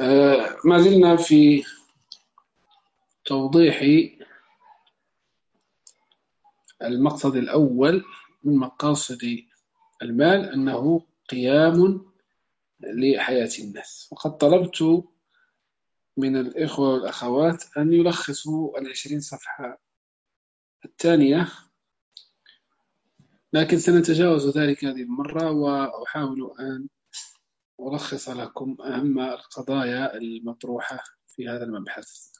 آه، ما زلنا في توضيح المقصد الأول من مقاصد المال أنه قيام لحياة الناس. وقد طلبت من الإخوة والأخوات أن يلخصوا العشرين صفحة الثانية لكن سنتجاوز ذلك هذه المرة وأحاول أن ألخص لكم أهم القضايا المطروحة في هذا المبحث.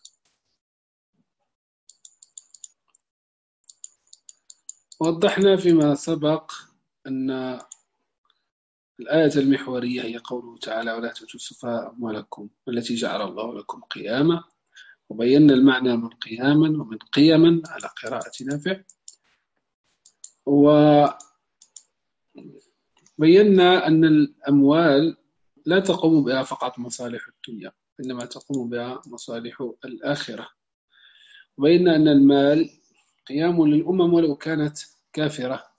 وضحنا فيما سبق أن الآية المحورية هي قوله تعالى ولا تؤتوا أموالكم التي جعل الله لكم قياما وبينا المعنى من قياما ومن قيما على قراءة نافع. وبينا أن الأموال لا تقوم بها فقط مصالح الدنيا إنما تقوم بها مصالح الآخرة. وبينا أن المال قيام للأمم ولو كانت كافرة.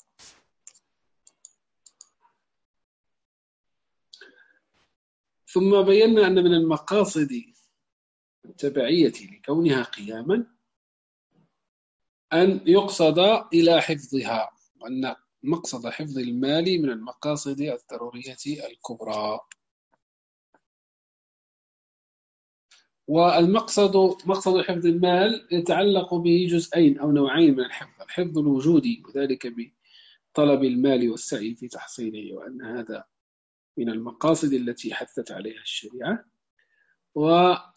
ثم بينا أن من المقاصد التبعية لكونها قياما أن يقصد إلى حفظها وأن مقصد حفظ المال من المقاصد الضرورية الكبرى. والمقصد مقصد حفظ المال يتعلق به جزئين أو نوعين من الحفظ الحفظ الوجودي وذلك بطلب المال والسعي في تحصيله وأن هذا من المقاصد التي حثت عليها الشريعة. وأن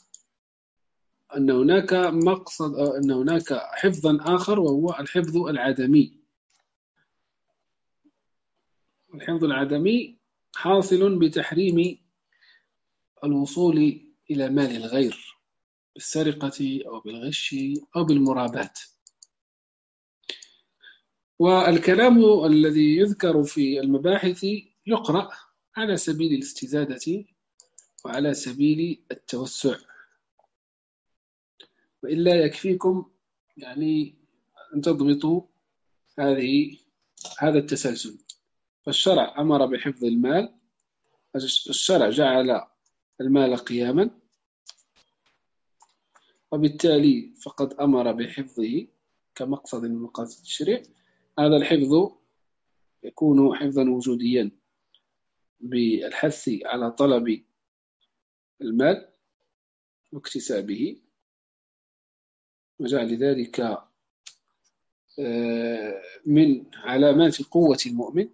هناك مقصد أن هناك حفظا آخر وهو الحفظ العدمي. الحفظ العدمي حاصل بتحريم الوصول إلى مال الغير بالسرقة أو بالغش أو بالمراباة والكلام الذي يذكر في المباحث يقرأ على سبيل الاستزادة وعلى سبيل التوسع. وإلا يكفيكم يعني أن تضبطوا هذه هذا التسلسل. فالشرع أمر بحفظ المال الشرع جعل المال قياما وبالتالي فقد أمر بحفظه كمقصد من مقاصد الشريع. هذا الحفظ يكون حفظا وجوديا بالحث على طلب المال واكتسابه. وجعل ذلك آه، من علامات قوة المؤمن.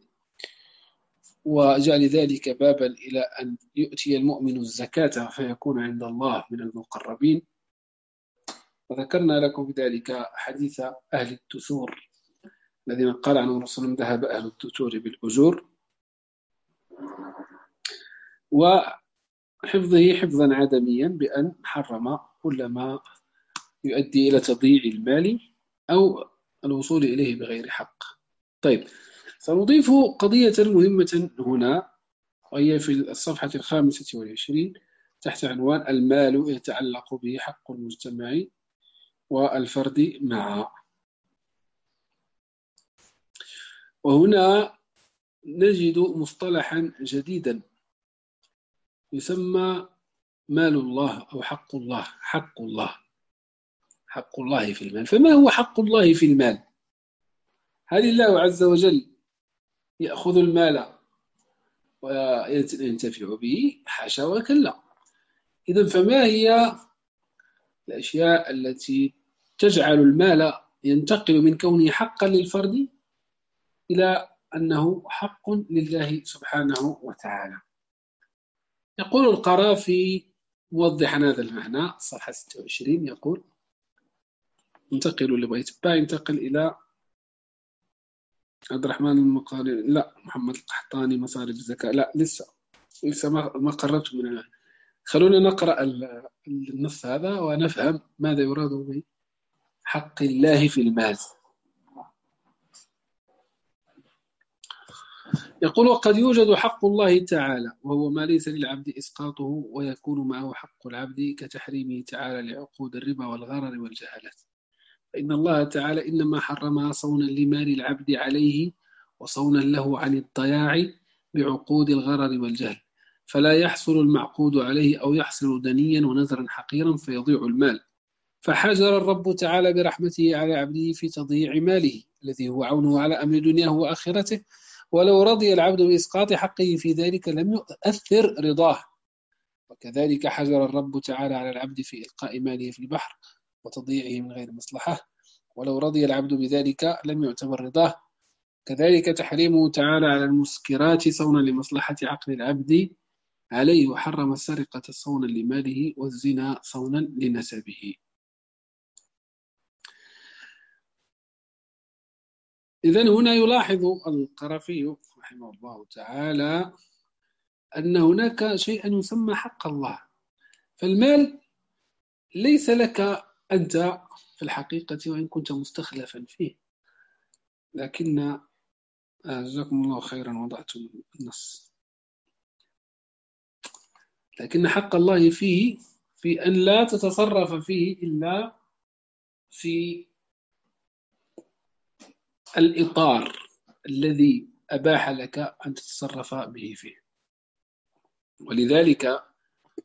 وجعل ذلك بابا إلى أن يؤتي المؤمن الزكاة فيكون عند الله من المقربين. وذكرنا لكم بذلك حديث أهل التثور الذين قال عنه رسول ذهب أهل التثور بالأجور. وحفظه حفظا عدميا بأن حرم كل ما يؤدي إلى تضييع المال أو الوصول إليه بغير حق. طيب سنضيف قضية مهمة هنا وهي في الصفحة الخامسة والعشرين تحت عنوان المال يتعلق به حق المجتمع والفرد معا وهنا نجد مصطلحا جديدا يسمى مال الله أو حق الله حق الله حق الله في المال. فما هو حق الله في المال؟ هل الله عز وجل يأخذ المال وينتفع به حاشا وكلا. إذا فما هي الأشياء التي تجعل المال ينتقل من كونه حقا للفرد إلى أنه حق لله سبحانه وتعالى. يقول القرافي موضحا هذا المعنى صفحة 26 يقول انتقلوا لبيت با ينتقل إلى عبد الرحمن المقاري لا محمد القحطاني مصارف الزكاة. لا لسه لسه ما قررت من الآن خلونا نقرأ النص هذا ونفهم ماذا يراد بحق الله في المال. يقول وقد يوجد حق الله تعالى وهو ما ليس للعبد إسقاطه ويكون معه حق العبد كتحريمه تعالى لعقود الربا والغرر والجهالات فإن الله تعالى إنما حرمها صونا لمال العبد عليه وصونا له عن الضياع بعقود الغرر والجهل. فلا يحصل المعقود عليه أو يحصل دنيا ونذرا حقيرا فيضيع المال. فحجر الرب تعالى برحمته على عبده في تضييع ماله الذي هو عونه على أمر دنياه وآخرته. ولو رضي العبد بإسقاط حقه في ذلك لم يؤثر رضاه. وكذلك حجر الرب تعالى على العبد في إلقاء ماله في البحر. وتضييعه من غير مصلحة. ولو رضي العبد بذلك لم يعتبر رضاه. كذلك تحريمه تعالى على المسكرات صونا لمصلحة عقل العبد. عليه وحرم السرقة صونا لماله والزنا صونا لنسبه. إذا هنا يلاحظ القرفي رحمه الله تعالى أن هناك شيئا يسمى حق الله. فالمال ليس لك أنت في الحقيقة وإن كنت مستخلفا فيه. لكن جزاكم الله خيرا وضعتم النص. لكن حق الله فيه في أن لا تتصرف فيه إلا في الإطار الذي أباح لك أن تتصرف به فيه. ولذلك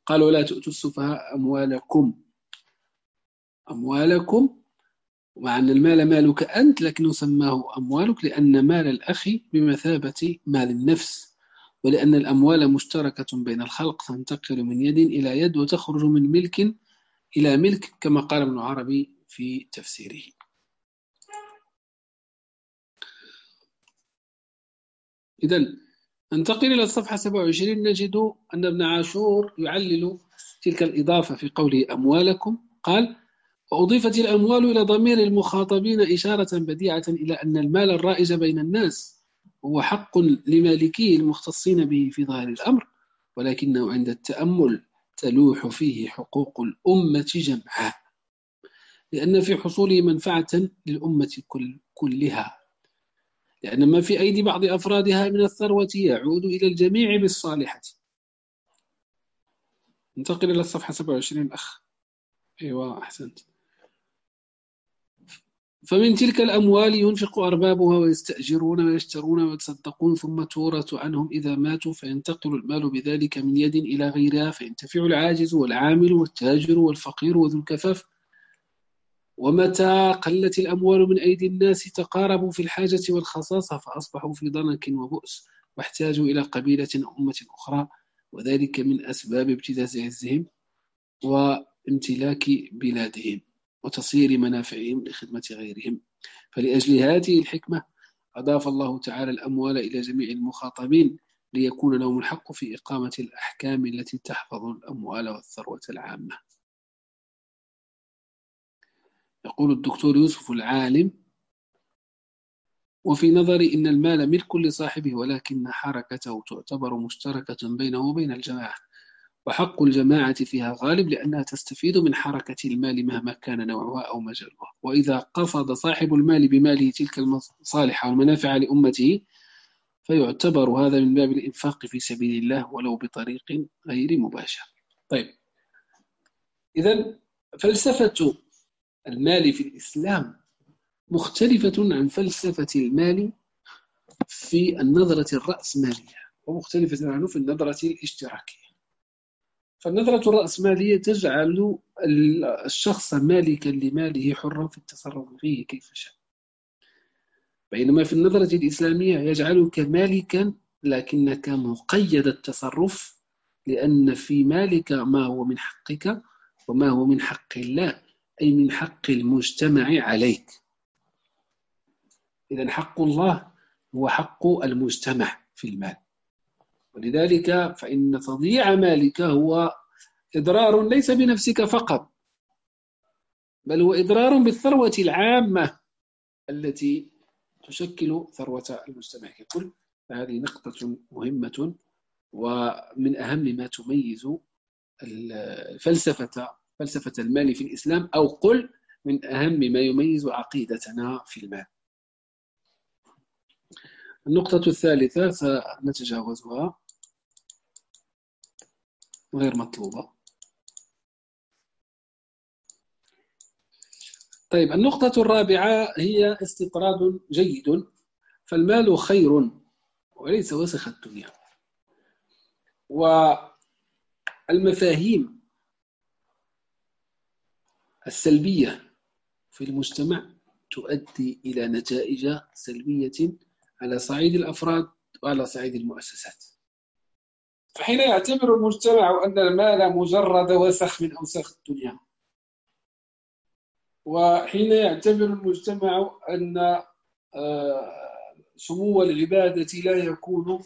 قالوا لا تؤتوا السفهاء أموالكم. أموالكم ومع أن المال مالك أنت لكنه سماه أموالك لأن مال الأخ بمثابة مال النفس ولأن الأموال مشتركة بين الخلق تنتقل من يد إلى يد وتخرج من ملك إلى ملك كما قال ابن عربي في تفسيره. إذا ننتقل إلى الصفحة 27 نجد أن ابن عاشور يعلل تلك الإضافة في قوله أموالكم. قال وأضيفت الأموال إلى ضمير المخاطبين إشارة بديعة إلى أن المال الرائج بين الناس هو حق لمالكيه المختصين به في ظاهر الأمر ولكنه عند التأمل تلوح فيه حقوق الأمة جمعاء لأن في حصوله منفعة للأمة كل كلها لأن ما في أيدي بعض أفرادها من الثروة يعود إلى الجميع بالصالحة. ننتقل إلى الصفحة 27 أخ أيوة أحسنت. فمن تلك الأموال ينفق أربابها ويستأجرون ويشترون ويتصدقون ثم تورث عنهم إذا ماتوا فينتقل المال بذلك من يد إلى غيرها فينتفع العاجز والعامل والتاجر والفقير وذو الكفاف. ومتى قلت الأموال من أيدي الناس تقاربوا في الحاجة والخصاصة فأصبحوا في ضنك وبؤس واحتاجوا إلى قبيلة أمة أخرى وذلك من أسباب ابتزاز عزهم وامتلاك بلادهم. وتصير منافعهم لخدمة غيرهم. فلأجل هذه الحكمة أضاف الله تعالى الأموال إلى جميع المخاطبين ليكون لهم الحق في إقامة الأحكام التي تحفظ الأموال والثروة العامة. يقول الدكتور يوسف العالم وفي نظري إن المال ملك لصاحبه ولكن حركته تعتبر مشتركة بينه وبين الجماعة. وحق الجماعة فيها غالب لأنها تستفيد من حركة المال مهما كان نوعها أو مجالها. وإذا قصد صاحب المال بماله تلك المصالح والمنافع لأمته فيعتبر هذا من باب الإنفاق في سبيل الله ولو بطريق غير مباشر. طيب. إذا فلسفة المال في الإسلام مختلفة عن فلسفة المال في النظرة الرأسمالية ومختلفة عنه في النظرة الاشتراكية. فالنظرة الرأسمالية تجعل الشخص مالكا لماله حرا في التصرف فيه كيف شاء. بينما في النظرة الإسلامية يجعلك مالكا لكنك مقيد التصرف لأن في مالك ما هو من حقك وما هو من حق الله أي من حق المجتمع عليك. إذا حق الله هو حق المجتمع في المال. ولذلك فإن تضييع مالك هو إضرار ليس بنفسك فقط بل هو إضرار بالثروة العامة التي تشكل ثروة المجتمع. ككل فهذه نقطة مهمة ومن أهم ما تميز الفلسفة فلسفة المال في الإسلام أو قل من أهم ما يميز عقيدتنا في المال. النقطة الثالثة سنتجاوزها. غير مطلوبة. طيب النقطة الرابعة هي استطراد جيد فالمال خير وليس وسخ الدنيا. والمفاهيم السلبية في المجتمع تؤدي إلى نتائج سلبية على صعيد الأفراد وعلى صعيد المؤسسات. فحين يعتبر المجتمع أن المال مجرد وسخ من أوساخ الدنيا. وحين يعتبر المجتمع أن آه، سمو العبادة لا يكون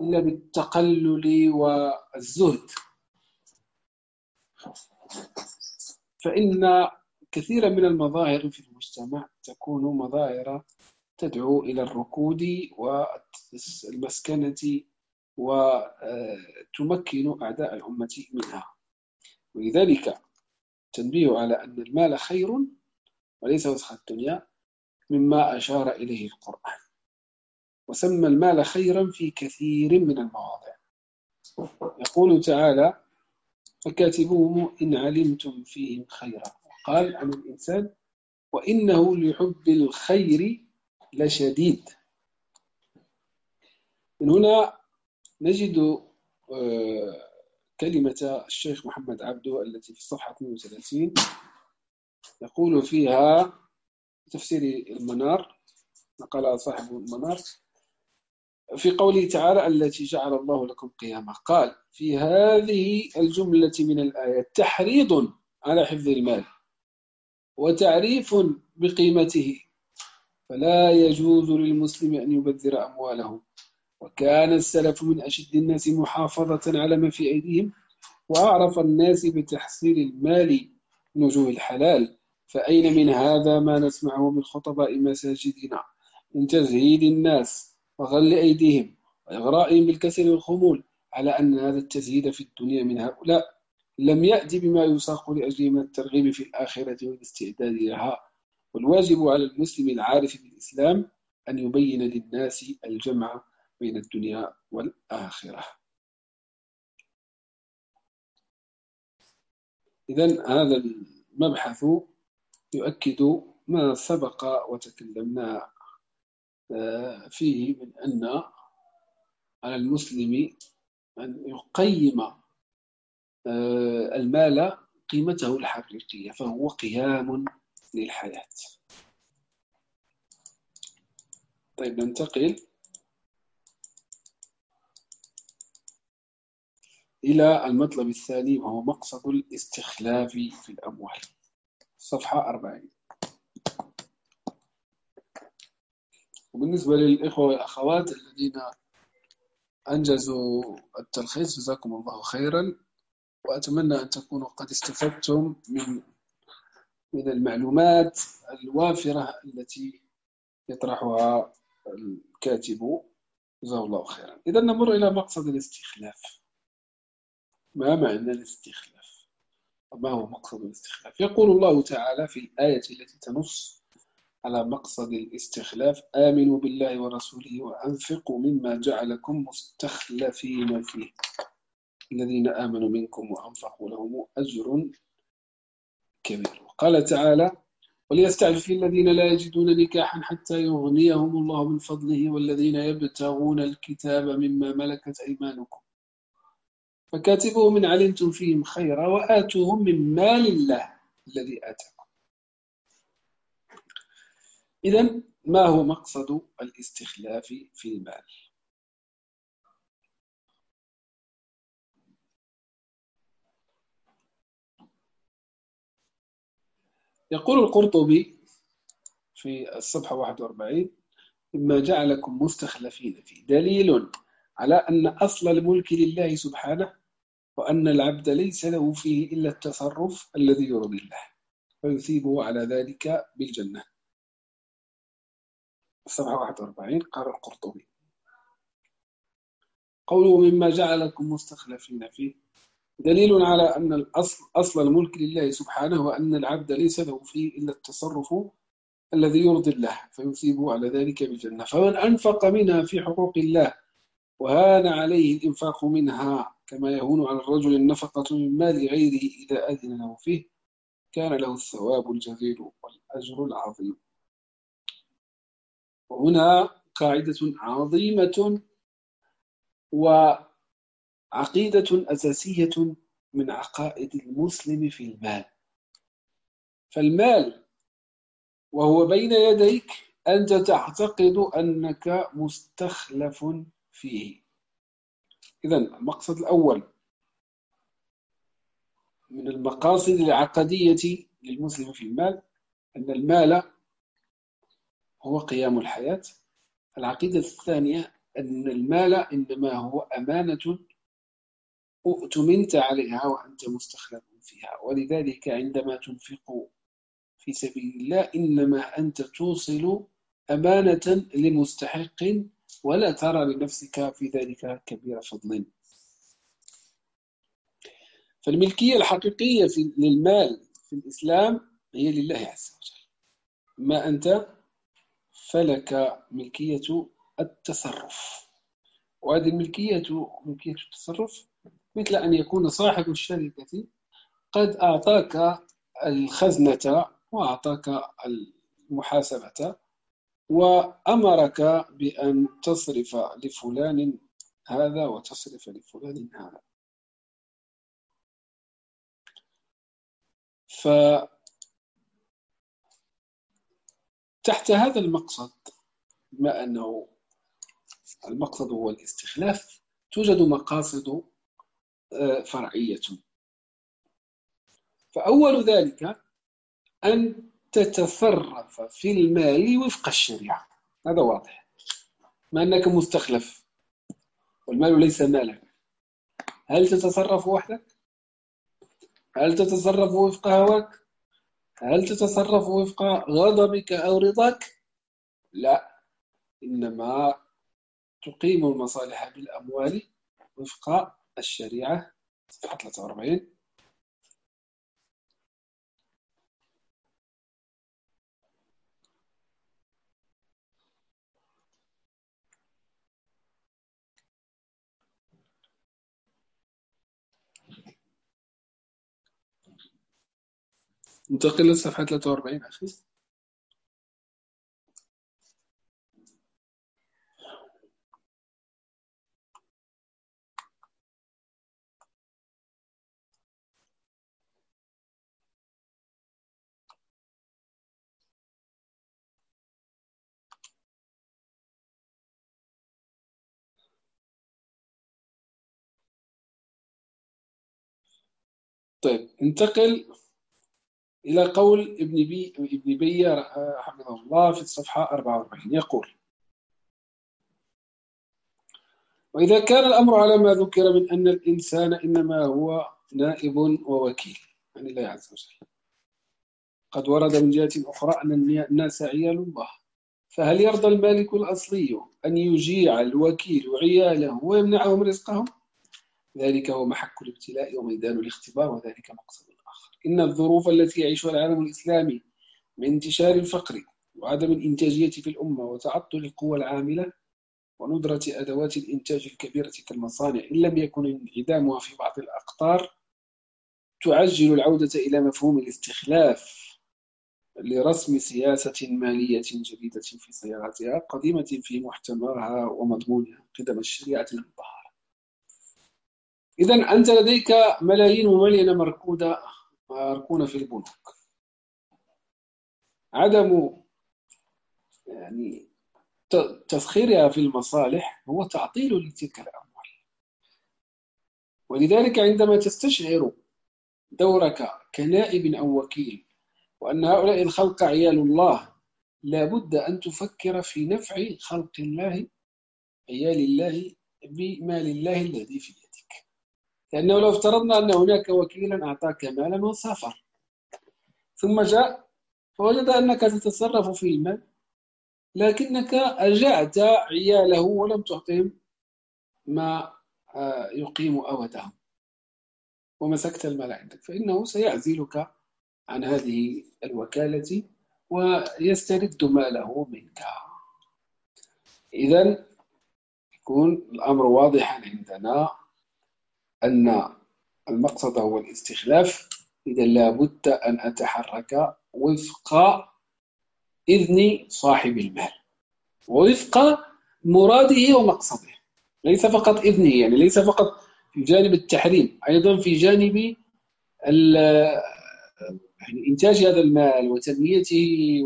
إلا بالتقلل والزهد. فإن كثيرا من المظاهر في المجتمع تكون مظاهر تدعو إلى الركود والمسكنة وتمكن أعداء الأمة منها. ولذلك تنبيه على أن المال خير وليس وسخ الدنيا مما أشار إليه القرآن. وسمى المال خيرا في كثير من المواضع. يقول تعالى فكاتبوهم إن علمتم فيهم خيرا. قال عن الإنسان وإنه لحب الخير لشديد. من هنا نجد آه، كلمة الشيخ محمد عبده التي في الصفحة 32 يقول فيها تفسير المنار نقل صاحب المنار في قوله تعالى التي جعل الله لكم قياما قال في هذه الجملة من الآيات تحريض على حفظ المال وتعريف بقيمته فلا يجوز للمسلم أن يبذر أمواله وكان السلف من أشد الناس محافظة على ما في أيديهم وأعرف الناس بتحصيل المال من وجوه الحلال. فأين من هذا ما نسمعه من خطباء مساجدنا؟ من تزهيد الناس وغل أيديهم وإغرائهم بالكسل والخمول على أن هذا التزهيد في الدنيا من هؤلاء. لم يأتي بما يساق لأجل من الترغيب في الآخرة والاستعداد لها والواجب على المسلم العارف بالإسلام أن يبين للناس الجمع بين الدنيا والآخرة. إذا هذا المبحث يؤكد ما سبق وتكلمنا آه، فيه من أن على المسلم أن يقيم آه، المال قيمته الحقيقية فهو قيام للحياة. طيب ننتقل إلى المطلب الثاني وهو مقصد الاستخلاف في الأموال. صفحة 40 وبالنسبة للإخوة والأخوات الذين أنجزوا التلخيص جزاكم الله خيرا. وأتمنى أن تكونوا قد استفدتم من من المعلومات الوافرة التي يطرحها الكاتب. جزاه الله خيرا. إذا نمر إلى مقصد الاستخلاف. ما معنى الاستخلاف؟ وما هو مقصد الاستخلاف؟ يقول الله تعالى في الآية التي تنص على مقصد الاستخلاف آمنوا بالله ورسوله وأنفقوا مما جعلكم مستخلفين فيه. الذين آمنوا منكم وأنفقوا لهم أجر كبير. وقال تعالى وليستعفف الذين لا يجدون نكاحا حتى يغنيهم الله من فضله والذين يبتغون الكتاب مما ملكت أيمانكم فكاتبوهم من علمتم فيهم خيرا وآتوهم من مال الله الذي آتاكم. إذا ما هو مقصد الاستخلاف في المال؟ يقول القرطبي في الصفحة 41 مما جعلكم مستخلفين فيه دليل على أن أصل الملك لله سبحانه وأن العبد ليس له فيه إلا التصرف الذي يرضي الله فيثيبه على ذلك بالجنة. الصفحة 41 قال القرطبي. قوله مما جعلكم مستخلفين فيه دليل على أن الأصل أصل الملك لله سبحانه وأن العبد ليس له فيه إلا التصرف الذي يرضي الله فيثيبه على ذلك بالجنة. فمن أنفق منها في حقوق الله وهان عليه الإنفاق منها كما يهون على الرجل النفقة من مال غيره إذا أذن له فيه كان له الثواب الجزيل والأجر العظيم. وهنا قاعدة عظيمة عقيدة أساسية من عقائد المسلم في المال. فالمال وهو بين يديك أنت تعتقد أنك مستخلف فيه. إذا المقصد الأول من المقاصد العقدية للمسلم في المال أن المال هو قيام الحياة. العقيدة الثانية أن المال إنما هو أمانة أؤتمنت عليها وأنت مستخلف فيها. ولذلك عندما تنفق في سبيل الله إنما أنت توصل أمانة لمستحق ولا ترى لنفسك في ذلك كبير فضل. فالملكية الحقيقية في للمال في الإسلام هي لله عز وجل. ما أنت فلك ملكية التصرف. وهذه الملكية ملكية التصرف مثل أن يكون صاحب الشركة قد أعطاك الخزنة وأعطاك المحاسبة وأمرك بأن تصرف لفلان هذا وتصرف لفلان هذا. ف تحت هذا المقصد بما أنه المقصد هو الاستخلاف توجد مقاصد آه، فرعية. فأول ذلك أن تتصرف في المال وفق الشريعة. هذا واضح. ما أنك مستخلف. والمال ليس مالك هل تتصرف وحدك؟ هل تتصرف وفق هواك؟ هل تتصرف وفق غضبك أو رضاك؟ لا. إنما تقيم المصالح بالأموال وفق الشريعة. صفحة 43 انتقل للصفحة 43 أخي. طيب انتقل إلى قول ابن بي ابن بي حفظه الله في الصفحة 44 يقول وإذا كان الأمر على ما ذكر من أن الإنسان إنما هو نائب ووكيل عن الله عز وجل. قد ورد من جهة أخرى أن الناس عيال الله فهل يرضى المالك الأصلي أن يجيع الوكيل عياله ويمنعهم رزقهم؟ ذلك هو محك الابتلاء وميدان الاختبار وذلك مقصد إن الظروف التي يعيشها العالم الإسلامي من انتشار الفقر وعدم الإنتاجية في الأمة وتعطل القوى العاملة وندرة أدوات الإنتاج الكبيرة كالمصانع إن لم يكن انعدامها في بعض الأقطار تعجل العودة إلى مفهوم الاستخلاف لرسم سياسة مالية جديدة في صياغتها قديمة في محتواها ومضمونها قدم الشريعة المطهرة. إذا أنت لديك ملايين مملينة مركودة مركونة في البنوك. عدم يعني تسخيرها في المصالح هو تعطيل لتلك الأموال. ولذلك عندما تستشعر دورك كنائب أو وكيل وأن هؤلاء الخلق عيال الله لا بد أن تفكر في نفع خلق الله عيال الله بمال الله الذي في يدك لأنه لو افترضنا أن هناك وكيلا أعطاك مالا وسافر. ثم جاء فوجد أنك تتصرف في المال لكنك أجعت عياله ولم تعطهم ما آه، يقيم أودهم ومسكت المال عندك. فإنه سيعزلك عن هذه الوكالة ويسترد ماله منك. إذا يكون الأمر واضحا عندنا. أن المقصد هو الاستخلاف إذا لابد أن أتحرك وفق إذن صاحب المال. ووفق مراده ومقصده. ليس فقط إذنه يعني ليس فقط في جانب التحريم أيضا في جانب يعني إنتاج هذا المال وتنميته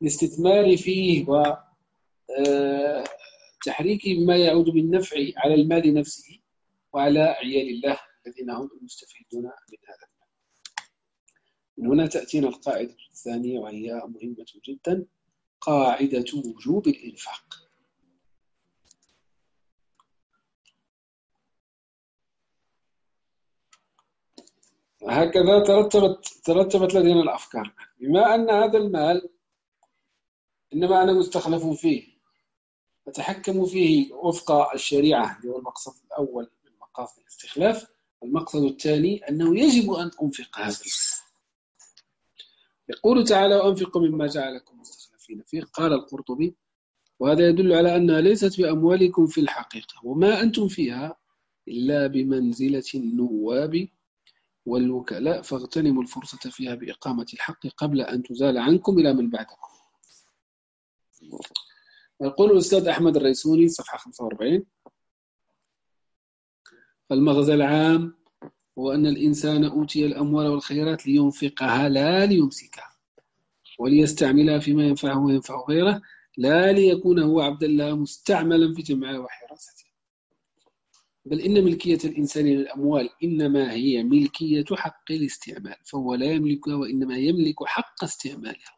والاستثمار فيه وتحريك آه، ما يعود بالنفع على المال نفسه. وعلى عيال الله الذين هم المستفيدون من هذا من هنا تأتينا القاعدة الثانية وهي مهمة جدا قاعدة وجوب الإنفاق. هكذا ترتبت ترتبت لدينا الأفكار. بما أن هذا المال إنما أنا مستخلف فيه أتحكم فيه وفق الشريعة اللي هو المقصد الأول. مقاصد الاستخلاف. المقصد الثاني أنه يجب أن أنفق هذا يقول تعالى وأنفقوا مما جعلكم مستخلفين فيه. قال القرطبي وهذا يدل على أنها ليست بأموالكم في الحقيقة وما أنتم فيها إلا بمنزلة النواب والوكلاء فاغتنموا الفرصة فيها بإقامة الحق قبل أن تزال عنكم إلى من بعدكم. يقول الأستاذ أحمد الريسوني صفحة 45 المغزى العام هو أن الإنسان أوتي الأموال والخيرات لينفقها لا ليمسكها وليستعملها فيما ينفعه وينفع غيره لا ليكون هو عبدا لها مستعملا في جمعها وحراستها بل إن ملكية الإنسان للأموال إنما هي ملكية حق الاستعمال فهو لا يملكها وإنما يملك حق استعمالها.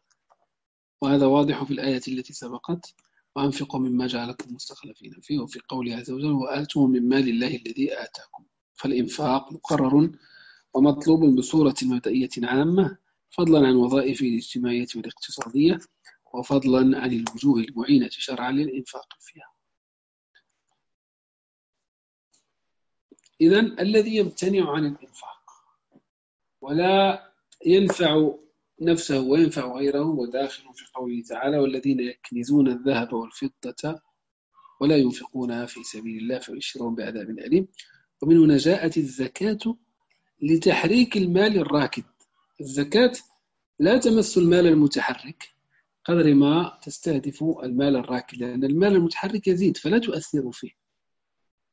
وهذا واضح في الآية التي سبقت. وأنفقوا مما جعلكم مستخلفين فيه وفي قوله عز وجل وآتوا من مال الله الذي آتاكم. فالإنفاق مقرر ومطلوب بصورة مبدئية عامة فضلا عن وظائفه الاجتماعية والاقتصادية وفضلا عن الوجوه المعينة شرعا للإنفاق فيها. إذا الذي يمتنع عن الإنفاق ولا ينفع نفسه وينفع غيره وداخل في قوله تعالى والذين يكنزون الذهب والفضة ولا ينفقونها في سبيل الله فبشرهم بعذاب أليم. ومن هنا جاءت الزكاة لتحريك المال الراكد. الزكاة لا تمس المال المتحرك. قدر ما تستهدف المال الراكد لأن المال المتحرك يزيد فلا تؤثر فيه.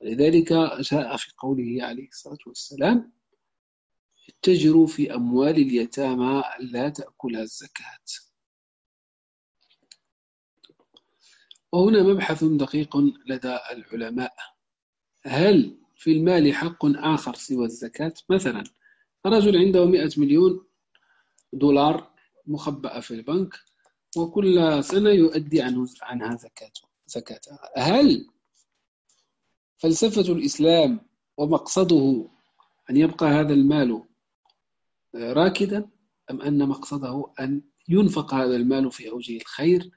لذلك جاء في قوله عليه الصلاة والسلام اتجروا في أموال اليتامى لا تأكلها الزكاة. وهنا مبحث دقيق لدى العلماء. هل في المال حق آخر سوى الزكاة؟ مثلا رجل عنده 100 مليون دولار مخبأة في البنك وكل سنة يؤدي عنها زكاته زكاتها هل فلسفة الإسلام ومقصده أن يبقى هذا المال راكدا أم أن مقصده أن ينفق هذا المال في أوجه الخير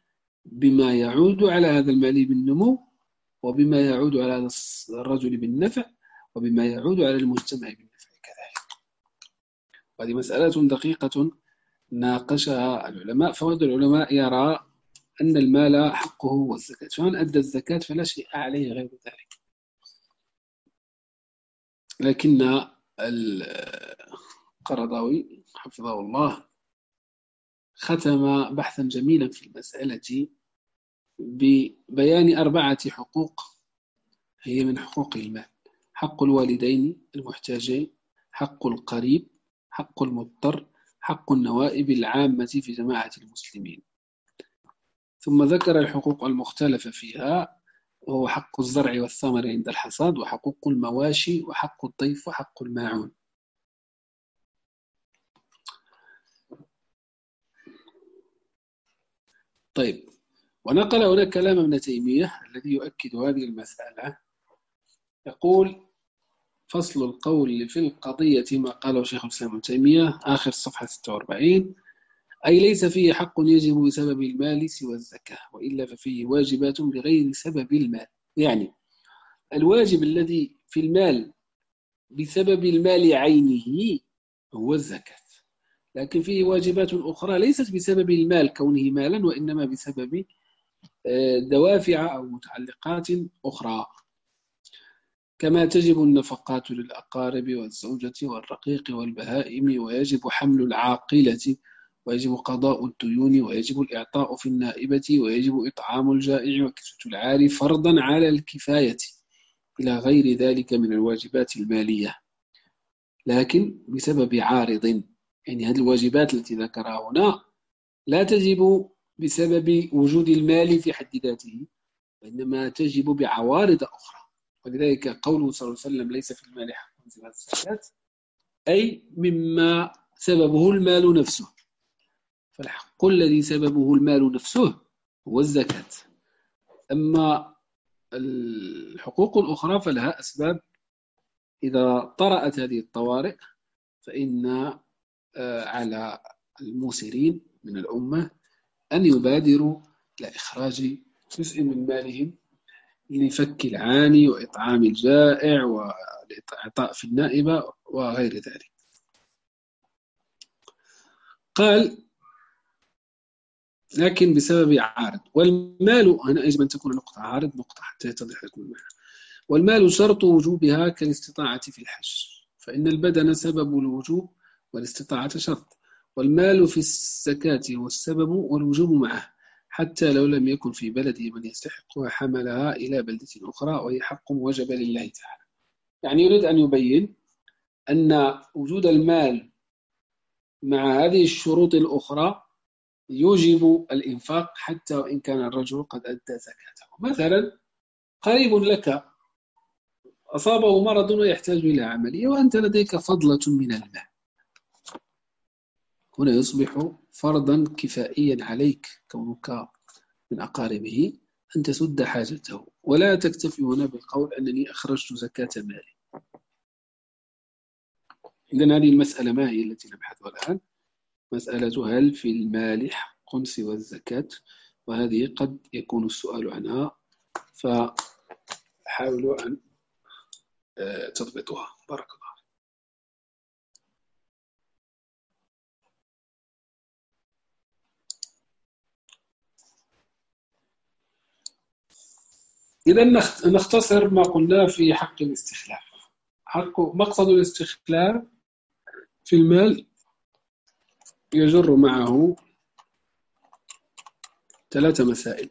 بما يعود على هذا المال بالنمو وبما يعود على هذا الرجل بالنفع وبما يعود على المجتمع بالنفع كذلك. وهذه مسألة دقيقة ناقشها العلماء. فوجد العلماء يرى أن المال حقه هو الزكاة فمن أدى الزكاة فلا شيء عليه غير ذلك. لكن القرضاوي حفظه الله ختم بحثا جميلا في المسألة ببيان أربعة حقوق. هي من حقوق المال. حق الوالدين المحتاجين حق القريب حق المضطر حق النوائب العامة في جماعة المسلمين. ثم ذكر الحقوق المختلفة فيها وهو حق الزرع والثمر عند الحصاد وحقوق المواشي وحق الضيف وحق الماعون. طيب. ونقل هنا كلام ابن تيمية الذي يؤكد هذه المسألة. يقول فصل القول في القضية ما قاله شيخ الإسلام ابن تيمية آخر صفحة 46 أي ليس فيه حق يجب بسبب المال سوى الزكاة وإلا ففيه واجبات بغير سبب المال. يعني الواجب الذي في المال بسبب المال عينه هو الزكاة. لكن فيه واجبات أخرى ليست بسبب المال كونه مالا وإنما بسبب آه، دوافع أو متعلقات أخرى. كما تجب النفقات للأقارب والزوجة والرقيق والبهائم ويجب حمل العاقلة ويجب قضاء الديون ويجب الإعطاء في النائبة ويجب إطعام الجائع وكسوة العار فرضا على الكفاية. إلى غير ذلك من الواجبات المالية. لكن بسبب عارض يعني هذه الواجبات التي ذكرها هنا لا تجب بسبب وجود المال في حد ذاته وإنما تجب بعوارض أخرى. ولذلك قوله صلى الله عليه وسلم ليس في المال حق سوى الزكاة أي مما سببه المال نفسه. فالحق الذي سببه المال نفسه هو الزكاة. أما الحقوق الأخرى فلها أسباب. إذا طرأت هذه الطوارئ فإن على الموسرين من الأمة أن يبادروا إلى إخراج جزء من مالهم لفك العاني وإطعام الجائع والإعطاء في النائبة وغير ذلك. قال لكن بسبب عارض. والمال هنا يجب أن تكون نقطة عارض نقطة حتى يتضح لكم المعنى. والمال شرط وجوبها كالاستطاعة في الحج فإن البدن سبب الوجوب والاستطاعة شرط. والمال في الزكاة هو السبب والوجوب معه حتى لو لم يكن في بلده من يستحقها حملها إلى بلدة أخرى وهي حق وجب لله تعالى. يعني يريد أن يبين أن وجود المال مع هذه الشروط الأخرى يوجب الإنفاق حتى وإن كان الرجل قد أدى زكاته. مثلا قريب لك أصابه مرض ويحتاج إلى عملية وأنت لديك فضلة من المال. هنا يصبح فرضا كفائيا عليك كونك من أقاربه أن تسد حاجته. ولا تكتفي هنا بالقول أنني أخرجت زكاة مالي. إذن هذه المسألة ما هي التي نبحثها الآن؟ مسألة هل في المال حق سوى الزكاة؟ وهذه قد يكون السؤال عنها. فحاولوا أن آه، تضبطها بارك الله إذا نختصر ما قلنا في حق الاستخلاف. حق مقصد الاستخلاف في المال يجر معه ثلاث مسائل.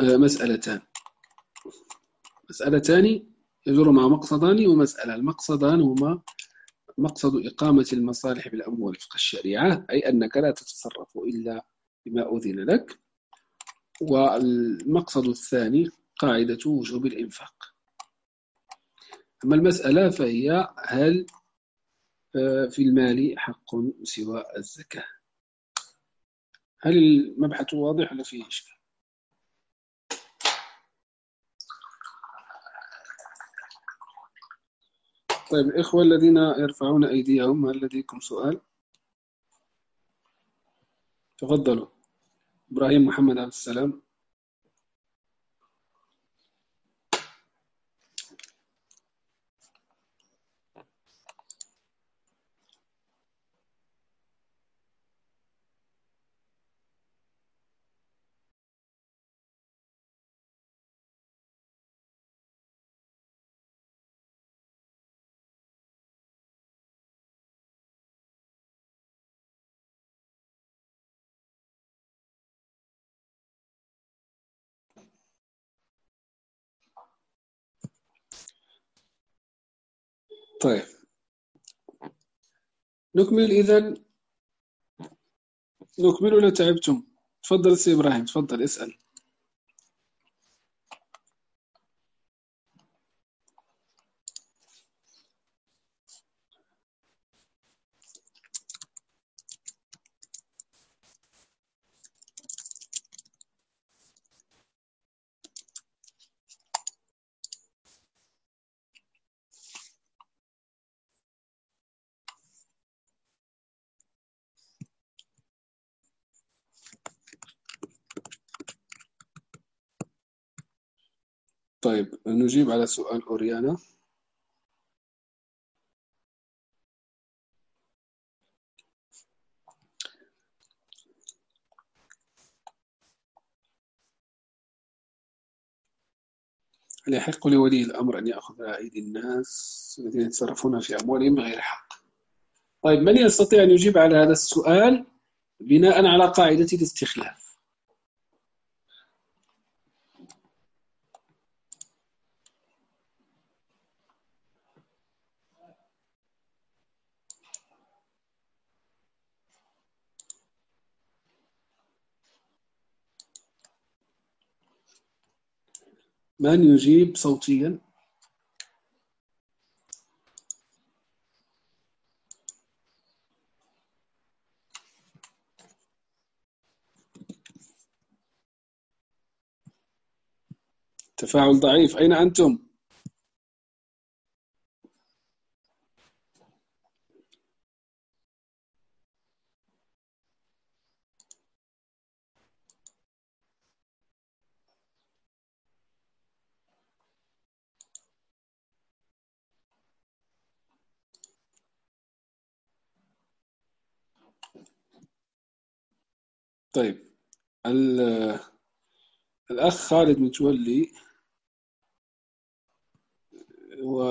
آه، مسألتان. مسألتان يجر مع مقصدان ومسألة. المقصدان هما مقصد إقامة المصالح بالأموال وفق الشريعة أي أنك لا تتصرف إلا بما أذن لك. والمقصد الثاني قاعدة وجوب الإنفاق. أما المسألة فهي هل آه، في المال حق سوى الزكاة؟ هل المبحث واضح ولا فيه إشكال؟ طيب الإخوة الذين يرفعون أيديهم هل لديكم سؤال؟ تفضلوا. إبراهيم محمد عبد السلام. طيب. نكمل إذا. نكمل ولا تعبتم؟ تفضل سي إبراهيم تفضل اسأل. طيب نجيب على سؤال أوريانا. هل يحق لولي الأمر أن يأخذ أيدي الناس الذين يتصرفون في أموالهم بغير حق. طيب من يستطيع أن يجيب على هذا السؤال بناء على قاعدة الاستخلاف؟ من يجيب صوتيا تفاعل ضعيف أين أنتم؟ طيب. الأخ خالد متولي و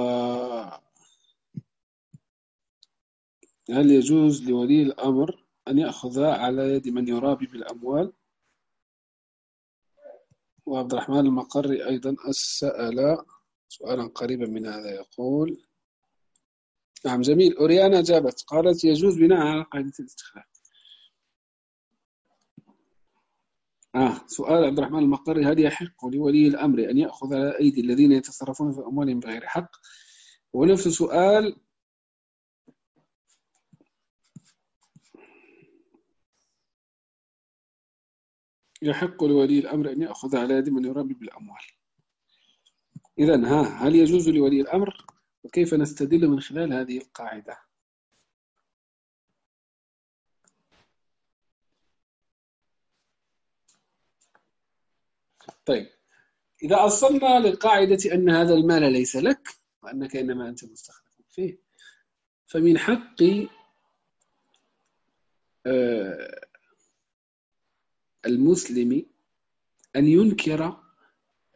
هل يجوز لولي الأمر أن يأخذ على يد من يرابي بالأموال؟ وعبد الرحمن المقري أيضا سأل سؤالا قريبا من هذا يقول نعم جميل أوريانا جابت قالت يجوز بناء على قاعدة الاستخلاف آه سؤال عبد الرحمن المقري هل يحق لولي الأمر أن يأخذ على أيدي الذين يتصرفون في أموالهم بغير حق؟ ونفس سؤال يحق لولي الأمر أن يأخذ على يد من يربي بالأموال. إذا ها هل يجوز لولي الأمر؟ وكيف نستدل من خلال هذه القاعدة؟ طيب. إذا أصلنا للقاعدة أن هذا المال ليس لك وأنك إنما أنت مستخلف فيه. فمن حق آه، المسلم أن ينكر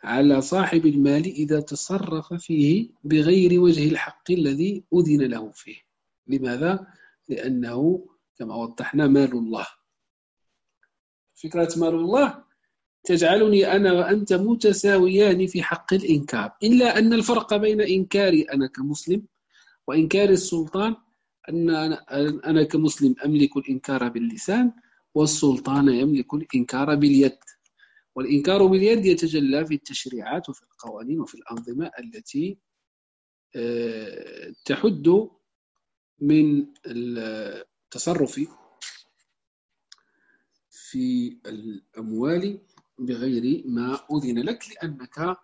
على صاحب المال إذا تصرف فيه بغير وجه الحق الذي أذن له فيه. لماذا؟ لأنه كما وضحنا مال الله. فكرة مال الله تجعلني أنا وأنت متساويان في حق الإنكار. إلا أن الفرق بين إنكاري أنا كمسلم وإنكار السلطان أن أنا كمسلم أملك الإنكار باللسان والسلطان يملك الإنكار باليد. والإنكار باليد يتجلى في التشريعات وفي القوانين وفي الأنظمة التي آه، تحد من التصرف في الأموال بغير ما أذن لك لأنك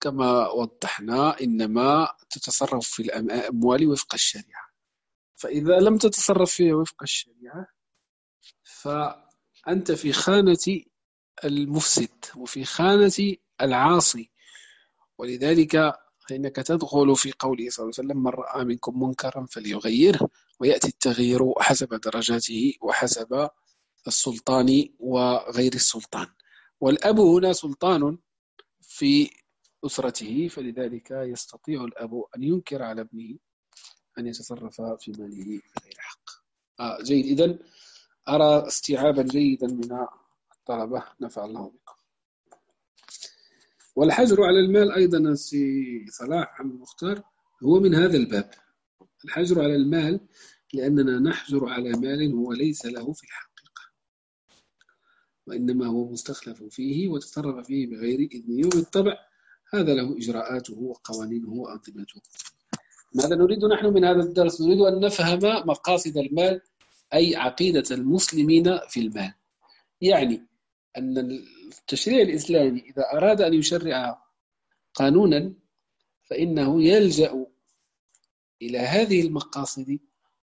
كما وضحنا إنما تتصرف في الأموال وفق الشريعة. فإذا لم تتصرف فيها وفق الشريعة فأنت في خانة المفسد وفي خانة العاصي. ولذلك فإنك تدخل في قوله صلى الله عليه وسلم من رأى منكم منكرا فليغيره ويأتي التغيير حسب درجاته وحسب السلطان وغير السلطان. والأب هنا سلطان في أسرته فلذلك يستطيع الأب أن ينكر على ابنه أن يتصرف في ماله بغير حق. آه جيد. إذن أرى استيعابا جيدا من الطلبة. نفع الله بكم. والحجر على المال أيضا سي صلاح عم المختار هو من هذا الباب. الحجر على المال لأننا نحجر على مال هو ليس له في الحق. وإنما هو مستخلف فيه وتصرف فيه بغير إذنه وبالطبع هذا له إجراءاته وقوانينه وأنظمته. ماذا نريد نحن من هذا الدرس؟ نريد أن نفهم مقاصد المال أي عقيدة المسلمين في المال. يعني أن التشريع الإسلامي إذا أراد أن يشرع قانونا فإنه يلجأ إلى هذه المقاصد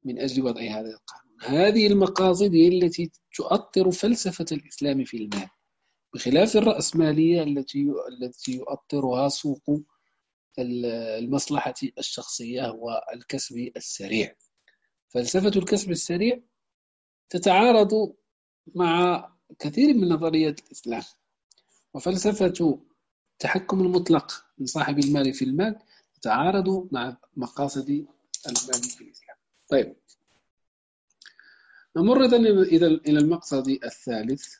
من أجل وضع هذا القانون. هذه المقاصد هي التي تؤطر فلسفة الإسلام في المال بخلاف الرأسمالية التي التي يؤطرها سوق المصلحة الشخصية والكسب السريع. فلسفة الكسب السريع تتعارض مع كثير من نظريات الإسلام. وفلسفة التحكم المطلق من صاحب المال في المال تتعارض مع مقاصد المال في الإسلام. طيب. نمر إذا إلى المقصد الثالث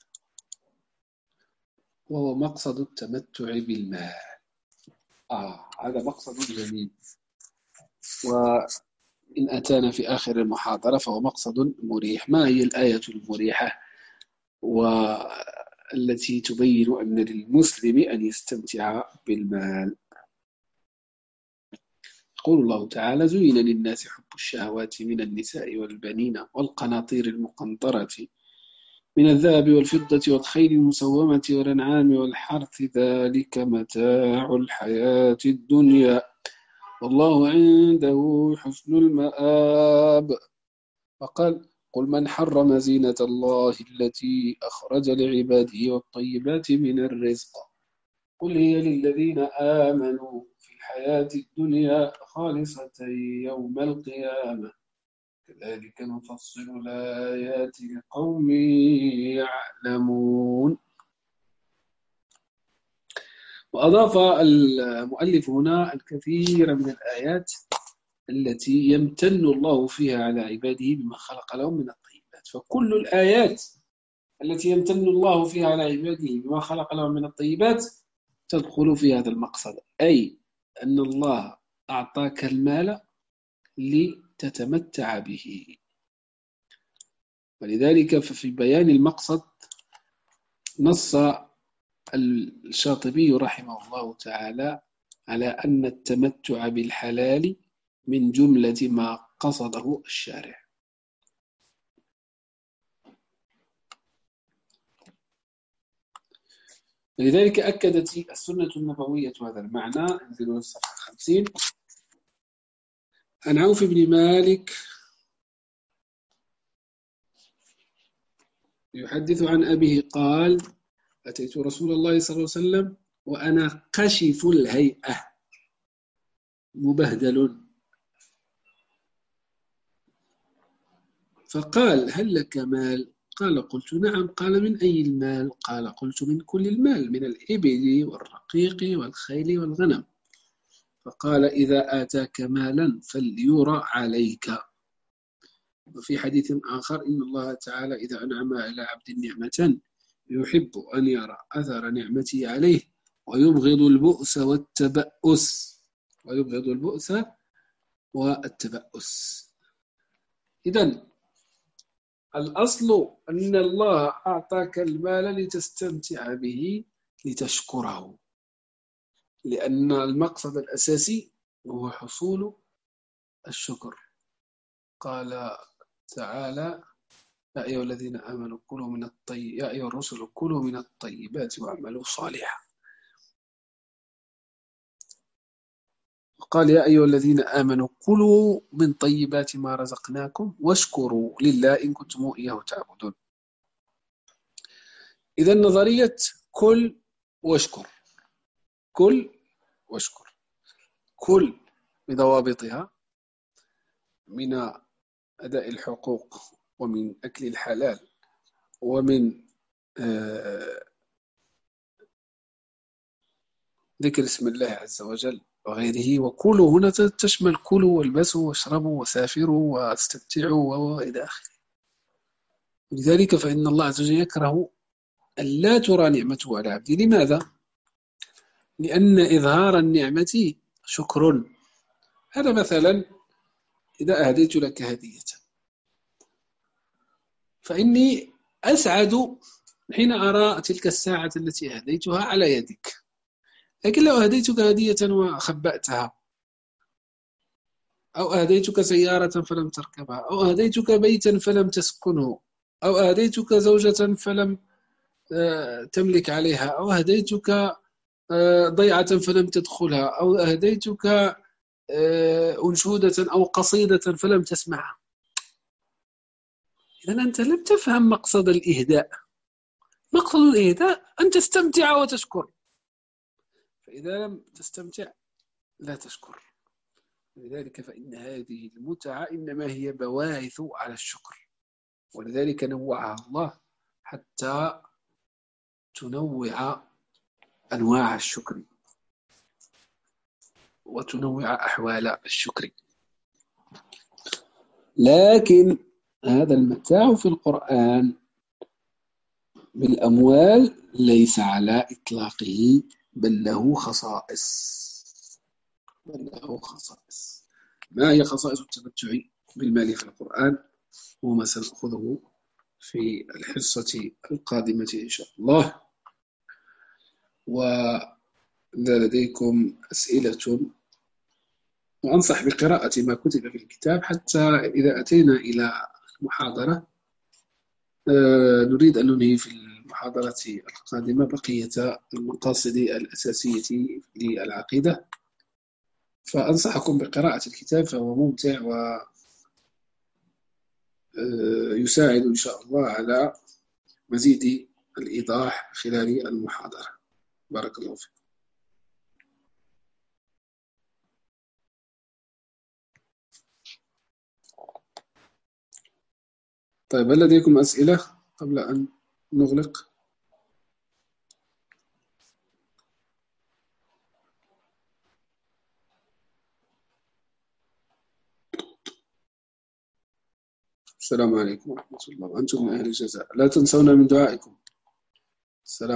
وهو مقصد التمتع بالمال. آه هذا مقصد جميل. وإن أتانا في آخر المحاضرة فهو مقصد مريح. ما هي الآية المريحة وما التي تبين أن للمسلم أن يستمتع بالمال؟ يقول الله تعالى زين للناس حب الشهوات من النساء والبنين والقناطير المقنطرة من الذهب والفضة والخيل المسومة والأنعام والحرث ذلك متاع الحياة الدنيا والله عنده حسن المآب. وقال قل من حرم زينة الله التي أخرج لعباده والطيبات من الرزق؟ قل هي للذين آمنوا الحياة الدنيا خالصة يوم القيامة. كذلك نفصل الآيات لقوم يعلمون. وأضاف المؤلف هنا الكثير من الآيات التي يمتن الله فيها على عباده بما خلق لهم من الطيبات. فكل الآيات التي يمتن الله فيها على عباده بما خلق لهم من الطيبات تدخل في هذا المقصد. أي أن الله أعطاك المال لتتمتع به. ولذلك ففي بيان المقصد نص الشاطبي رحمه الله تعالى على أن التمتع بالحلال من جملة ما قصده الشارع. لذلك أكدت السنة النبوية هذا المعنى انزلوا الصفحة 50 عن عوف بن مالك يحدث عن أبيه قال أتيت رسول الله صلى الله عليه وسلم وأنا قشف الهيئة. مبهدل. فقال هل لك مال؟ قال قلت نعم قال من أي المال؟ قال قلت من كل المال من الإبل والرقيق والخيل والغنم. فقال إذا آتاك مالا فليرى عليك. وفي حديث آخر إن الله تعالى إذا أنعم على عبد نعمة يحب أن يرى أثر نعمته عليه ويبغض البؤس والتبأس. ويبغض البؤس والتبأس. إذن الأصل أن الله أعطاك المال لتستمتع به لتشكره. لأن المقصد الأساسي هو حصول الشكر. قال تعالى يا أيها الذين آمنوا كلوا من الطيب يا أيها الرسل كلوا من الطيبات واعملوا صالحا. قال يا أيها الذين آمنوا كلوا من طيبات ما رزقناكم واشكروا لله إن كنتم إياه تعبدون. إذا نظرية كل واشكر. كل واشكر. كل بضوابطها من أداء الحقوق ومن أكل الحلال ومن آه، ذكر اسم الله عز وجل. وغيره. وكلوا هنا تشمل كلوا والبسوا واشربوا وسافروا واستمتعوا وإلى آخره. لذلك فإن الله عز وجل يكره أن لا ترى نعمته على عبده. لماذا؟ لأن إظهار النعمة شكر. هذا مثلا إذا أهديت لك هدية. فإني أسعد حين أرى تلك الساعة التي أهديتها على يدك. لكن لو أهديتك هدية وخبأتها أو أهديتك سيارة فلم تركبها أو أهديتك بيتا فلم تسكنه أو أهديتك زوجة فلم آه، تملك عليها أو أهديتك آه، ضيعة فلم تدخلها أو أهديتك آه، أنشودة أو قصيدة فلم تسمعها. إذا أنت لم تفهم مقصد الإهداء. مقصد الإهداء أن تستمتع وتشكر. فإذا لم تستمتع لا تشكر. لذلك فإن هذه المتعة إنما هي بواعث على الشكر. ولذلك نوعها الله حتى تنوع أنواع الشكر. وتنوع أحوال الشكر. لكن هذا المتاع في القرآن بالأموال ليس على إطلاقه. بل له خصائص. بل له خصائص. ما هي خصائص التمتع بالمال في القرآن؟ هو ما سنأخذه في الحصة القادمة إن شاء الله. وإذا لديكم أسئلة وأنصح بقراءة ما كتب في الكتاب حتى إذا أتينا إلى المحاضرة آه، نريد أن ننهي في المحاضرة القادمة بقية المقاصد الأساسية للعقيدة. فأنصحكم بقراءة الكتاب فهو ممتع و آه، يساعد إن شاء الله على مزيد الإيضاح خلال المحاضرة. بارك الله فيك. طيب هل لديكم أسئلة قبل أن نغلق؟ السلام عليكم ورحمة الله. وأنتم من أهل الجزاء. لا تنسونا من دعائكم. السلام